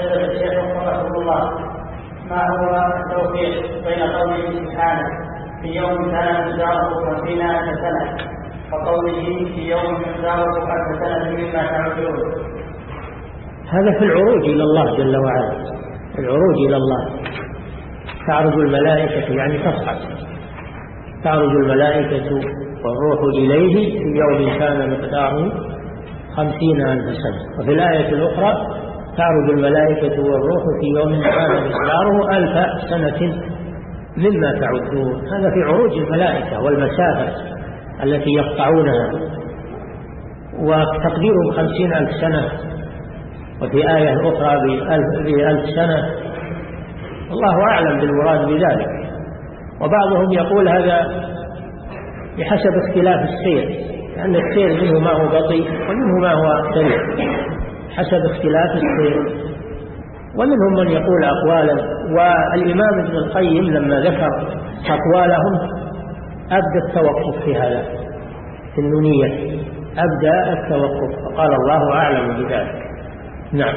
فضيلة الشيخ وفقكم الله. ما هو التوفيق بين قوله سبحانه في يوم كان مقداره خمسين ألف سنة وقوله في يوم مقداره ألف سنة مما تعودون. هذا في العروج إلى الله جل وعلا. العروج إلى الله. تعرج الملائكة يعني تصعد تعرج الملائكة والروح إليه في يوم كان مقداره خمسين ألف سنة. وفي الآية الأخرى تعرج الملائكة والروح في يوم كان مقداره ألف سنة مما تعدون. هذا في عروج الملائكة والمسافة التي يقطعونها. وتقديرهم خمسين ألف سنة. وفي آية أخرى بألف, بألف سنة. الله أعلم بالمراد بذلك. وبعضهم يقول هذا بحسب اختلاف السير لأن السير منه ما هو بطيء ومنه ما هو سريع. حسب اختلاف السير. ومنهم من يقول أقوالا والإمام ابن القيم لما ذكر أقوالهم أبدى التوقف في هذا في النونية. أبدى التوقف فقال الله أعلم بذلك. نعم.